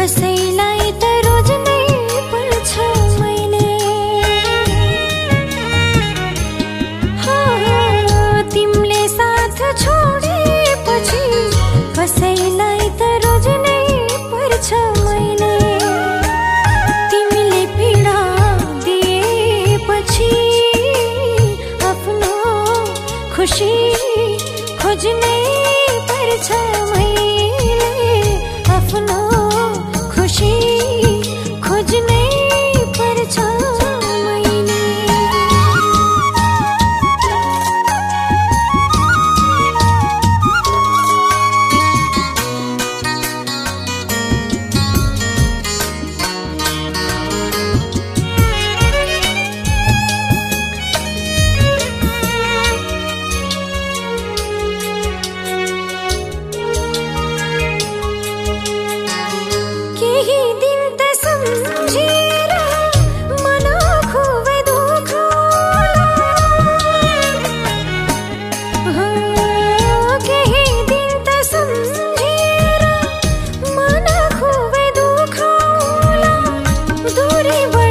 कसैलाई त रोज्नै पर्छ मैले। तिमले साथ छोडेपछि कसैलाई त रोज्नै पर्छ मैले। तिमीले पीडा दिएपछि आफ्नो खुसी खोज्ने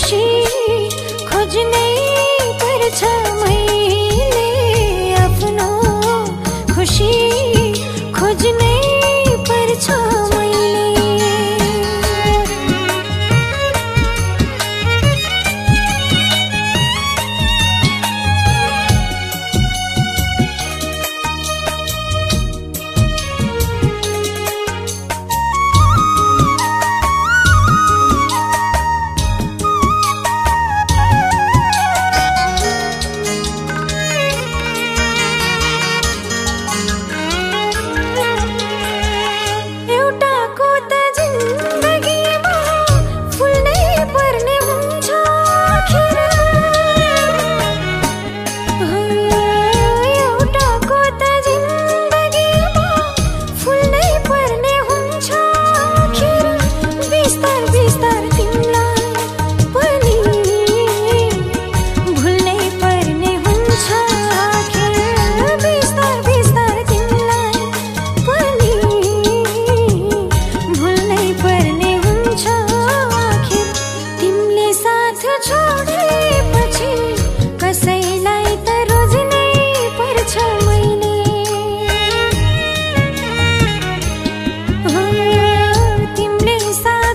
खुसी खोज्नै पर्छ मैले आफ्नो खुसी खोज्नै पर्छ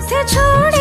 साथ छोड़